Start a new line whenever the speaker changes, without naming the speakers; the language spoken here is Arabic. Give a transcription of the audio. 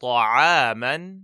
طعاما